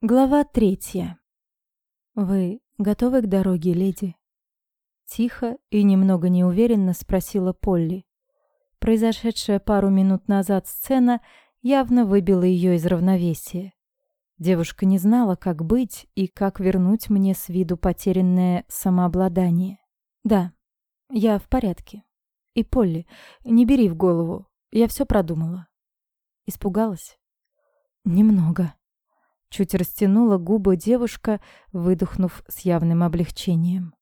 Глава третья. «Вы готовы к дороге, леди?» Тихо и немного неуверенно спросила Полли. Произошедшая пару минут назад сцена явно выбила ее из равновесия. Девушка не знала, как быть и как вернуть мне с виду потерянное самообладание. «Да, я в порядке. И, Полли, не бери в голову, я все продумала». Испугалась? «Немного», Чуть растянула губы девушка, выдохнув с явным облегчением.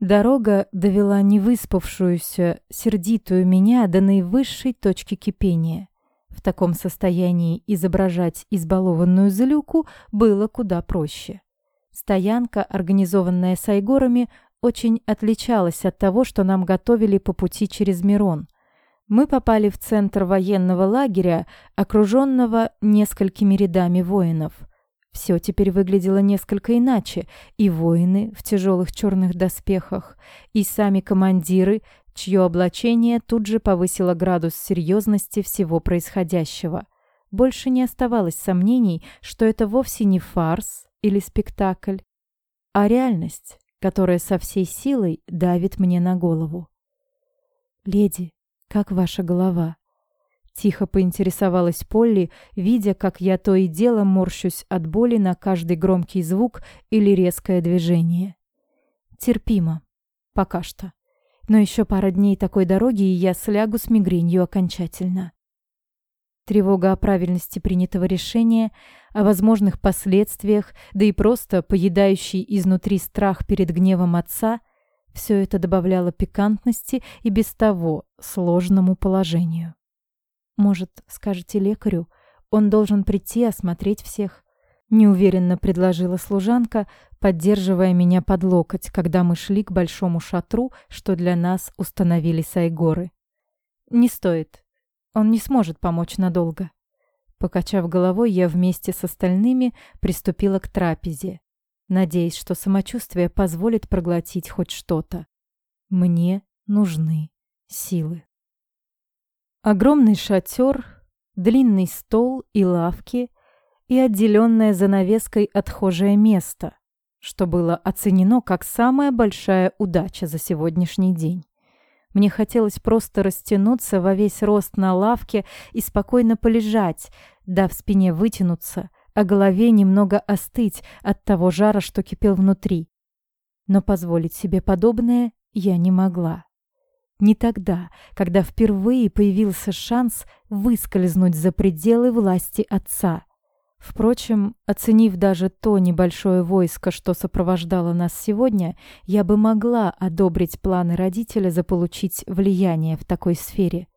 Дорога довела невыспавшуюся, сердитую меня до наивысшей точки кипения. В таком состоянии изображать избалованную злюку было куда проще. Стоянка, организованная сайгорами, очень отличалась от того, что нам готовили по пути через Мирон. Мы попали в центр военного лагеря, окруженного несколькими рядами воинов. Все теперь выглядело несколько иначе, и воины в тяжелых черных доспехах, и сами командиры, чье облачение тут же повысило градус серьезности всего происходящего. Больше не оставалось сомнений, что это вовсе не фарс или спектакль, а реальность, которая со всей силой давит мне на голову. «Леди, «Как ваша голова?» Тихо поинтересовалась Полли, видя, как я то и дело морщусь от боли на каждый громкий звук или резкое движение. Терпимо. Пока что. Но еще пара дней такой дороги, и я слягу с мигренью окончательно. Тревога о правильности принятого решения, о возможных последствиях, да и просто поедающий изнутри страх перед гневом отца — все это добавляло пикантности и без того сложному положению. «Может, скажете лекарю, он должен прийти осмотреть всех?» Неуверенно предложила служанка, поддерживая меня под локоть, когда мы шли к большому шатру, что для нас установили сайгоры. «Не стоит. Он не сможет помочь надолго». Покачав головой, я вместе с остальными приступила к трапезе, надеясь, что самочувствие позволит проглотить хоть что-то. Мне нужны силы. Огромный шатер, длинный стол и лавки и отделенное занавеской отхожее место, что было оценено как самая большая удача за сегодняшний день. Мне хотелось просто растянуться во весь рост на лавке и спокойно полежать, дав спине вытянуться – а голове немного остыть от того жара, что кипел внутри. Но позволить себе подобное я не могла. Не тогда, когда впервые появился шанс выскользнуть за пределы власти отца. Впрочем, оценив даже то небольшое войско, что сопровождало нас сегодня, я бы могла одобрить планы родителя заполучить влияние в такой сфере.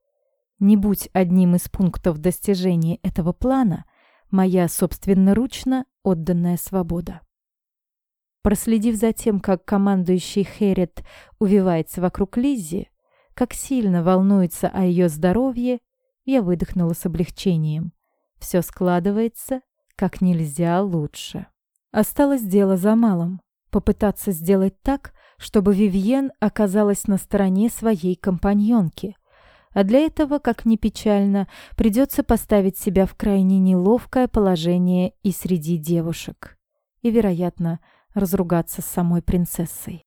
Не будь одним из пунктов достижения этого плана – моя собственноручно отданная свобода. Проследив за тем, как командующий Херет увивается вокруг Лиззи, как сильно волнуется о ее здоровье, я выдохнула с облегчением. Все складывается как нельзя лучше. Осталось дело за малым — попытаться сделать так, чтобы Вивьен оказалась на стороне своей компаньонки — а для этого, как ни печально, придется поставить себя в крайне неловкое положение и среди девушек. И, вероятно, разругаться с самой принцессой.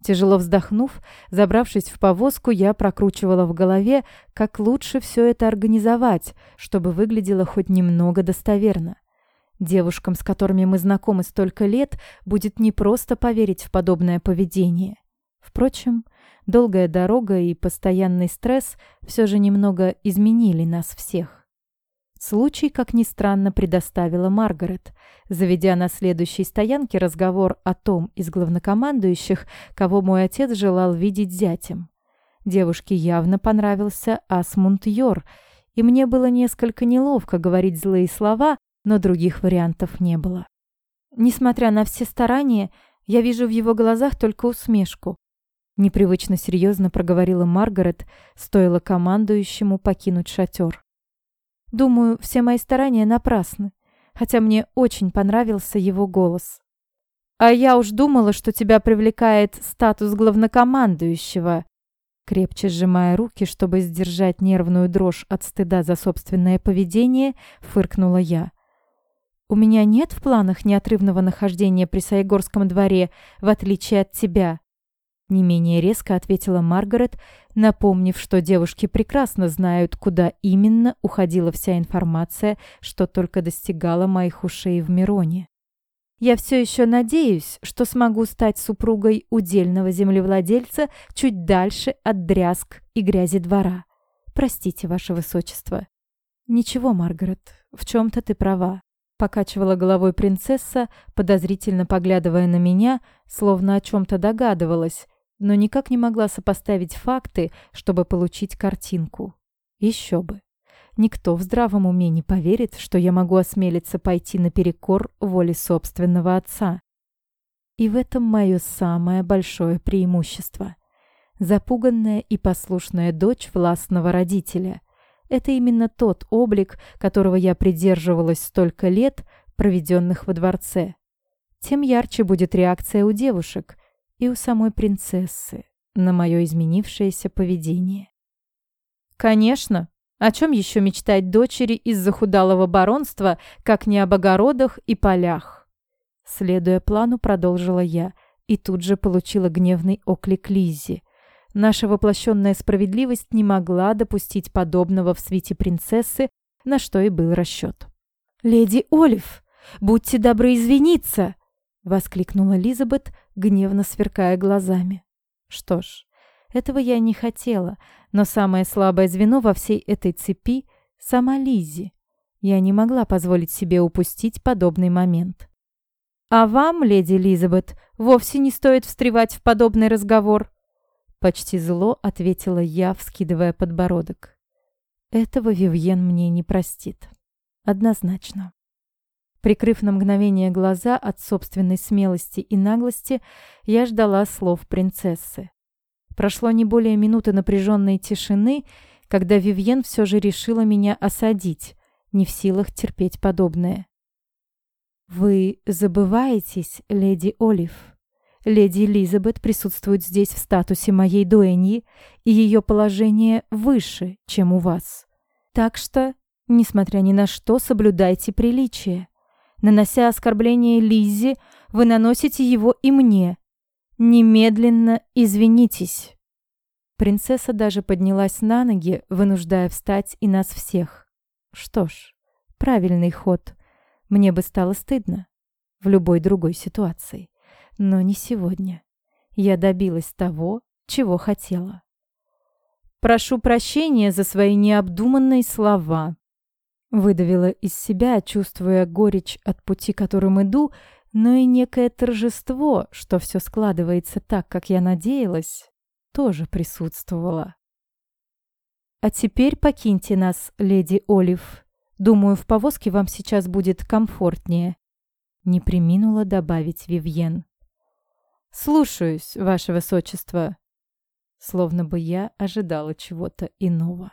Тяжело вздохнув, забравшись в повозку, я прокручивала в голове, как лучше все это организовать, чтобы выглядело хоть немного достоверно. Девушкам, с которыми мы знакомы столько лет, будет непросто поверить в подобное поведение. Впрочем, Долгая дорога и постоянный стресс все же немного изменили нас всех. Случай, как ни странно, предоставила Маргарет, заведя на следующей стоянке разговор о том из главнокомандующих, кого мой отец желал видеть зятем. Девушке явно понравился Асмунд Йор, и мне было несколько неловко говорить злые слова, но других вариантов не было. Несмотря на все старания, я вижу в его глазах только усмешку. Непривычно серьезно проговорила Маргарет, стоило командующему покинуть шатер. «Думаю, все мои старания напрасны, хотя мне очень понравился его голос. А я уж думала, что тебя привлекает статус главнокомандующего». Крепче сжимая руки, чтобы сдержать нервную дрожь от стыда за собственное поведение, фыркнула я. у меня нет в планах неотрывного нахождения при Сайгорском дворе, в отличие от тебя. Не менее резко ответила Маргарет, напомнив, что девушки прекрасно знают, куда именно уходила вся информация, что только достигала моих ушей в Мироне. Я все еще надеюсь, что смогу стать супругой удельного землевладельца чуть дальше от дрязг и грязи двора. Простите, ваше высочество. Ничего, Маргарет, в чем-то ты права. Покачивала головой принцесса, подозрительно поглядывая на меня, словно о чем-то догадывалась, но никак не могла сопоставить факты, чтобы получить картинку. Еще бы. Никто в здравом уме не поверит, что я могу осмелиться пойти наперекор воле собственного отца. И в этом мое самое большое преимущество. Запуганная и послушная дочь властного родителя. Это именно тот облик, которого я придерживалась столько лет, проведенных во дворце. Тем ярче будет реакция у девушек, и у самой принцессы на мое изменившееся поведение. Конечно, о чем еще мечтать дочери из захудалого баронства, как не об огородах и полях? Следуя плану, продолжила я, и тут же получила гневный оклик Лиззи. Наша воплощенная справедливость не могла допустить подобного в свете принцессы, на что и был расчет. «Леди Олив, будьте добры извиниться!» — воскликнула Лизабет, гневно сверкая глазами. Что ж, этого я не хотела, но самое слабое звено во всей этой цепи — сама Лизи. Я не могла позволить себе упустить подобный момент. «А вам, леди Лизабет, вовсе не стоит встревать в подобный разговор», Почти зло ответила я, вскидывая подбородок. Этого Вивьен мне не простит. Однозначно. Прикрыв на мгновение глаза от собственной смелости и наглости, я ждала слов принцессы. Прошло не более минуты напряженной тишины, когда Вивьен все же решила меня осадить, не в силах терпеть подобное. «Вы забываетесь, леди Олив. Леди Элизабет присутствует здесь в статусе моей дуэньи, и ее положение выше, чем у вас. Так что, несмотря ни на что, соблюдайте приличие. Нанося оскорбление Лиззи, вы наносите его и мне. Немедленно извинитесь. Принцесса даже поднялась на ноги, вынуждая встать и нас всех. Что ж, правильный ход. Мне бы стало стыдно в любой другой ситуации. Но не сегодня. Я добилась того, чего хотела. «Прошу прощения за свои необдуманные слова», Выдавила из себя, чувствуя горечь от пути, которым иду, но и некое торжество, что все складывается так, как я надеялась, тоже присутствовало. «А теперь покиньте нас, леди Олив. Думаю, в повозке вам сейчас будет комфортнее», — не приминула добавить Вивьен. «Слушаюсь, ваше высочество», словно бы я ожидала чего-то иного.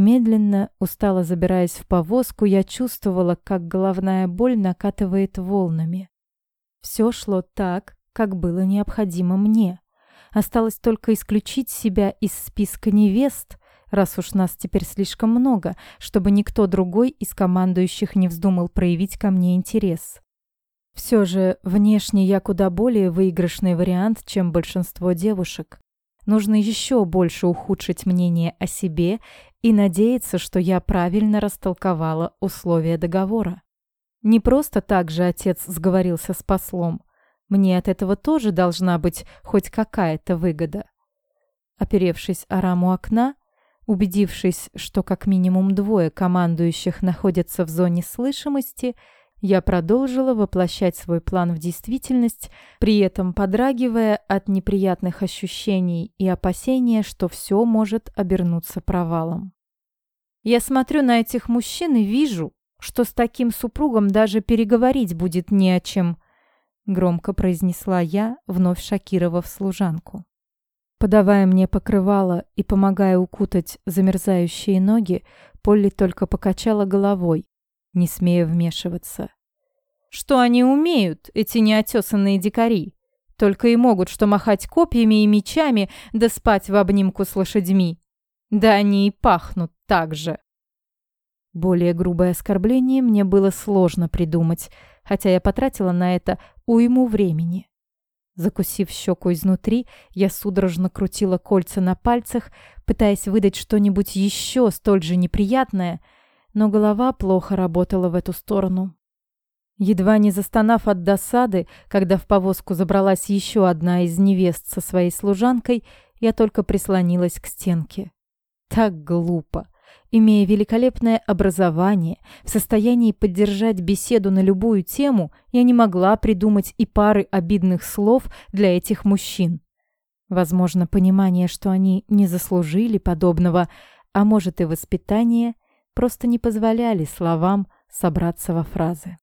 Медленно, устало забираясь в повозку, я чувствовала, как головная боль накатывает волнами. Все шло так, как было необходимо мне. Осталось только исключить себя из списка невест, раз уж нас теперь слишком много, чтобы никто другой из командующих не вздумал проявить ко мне интерес. Все же, внешне я куда более выигрышный вариант, чем большинство девушек. Нужно еще больше ухудшить мнение о себе и надеяться, что я правильно растолковала условия договора. Не просто так же отец сговорился с послом. Мне от этого тоже должна быть хоть какая-то выгода. Оперевшись о раму окна, убедившись, что как минимум двое командующих находятся в зоне слышимости, я продолжила воплощать свой план в действительность, при этом подрагивая от неприятных ощущений и опасения, что все может обернуться провалом. Я смотрю на этих мужчин и вижу, что с таким супругом даже переговорить будет не о чем, громко произнесла я, вновь шокировав служанку. Подавая мне покрывало и помогая укутать замерзающие ноги, Полли только покачала головой, не смея вмешиваться. Что они умеют, эти неотесанные дикари? Только и могут что махать копьями и мечами, да спать в обнимку с лошадьми. Да они и пахнут так же. Более грубое оскорбление мне было сложно придумать, хотя я потратила на это уйму времени. Закусив щеку изнутри, я судорожно крутила кольца на пальцах, пытаясь выдать что-нибудь еще столь же неприятное, но голова плохо работала в эту сторону. Едва не застонав от досады, когда в повозку забралась еще одна из невест со своей служанкой, я только прислонилась к стенке. Так глупо. Имея великолепное образование, в состоянии поддержать беседу на любую тему, я не могла придумать и пары обидных слов для этих мужчин. Возможно, понимание, что они не заслужили подобного, а может и воспитание, просто не позволяли словам собраться во фразы.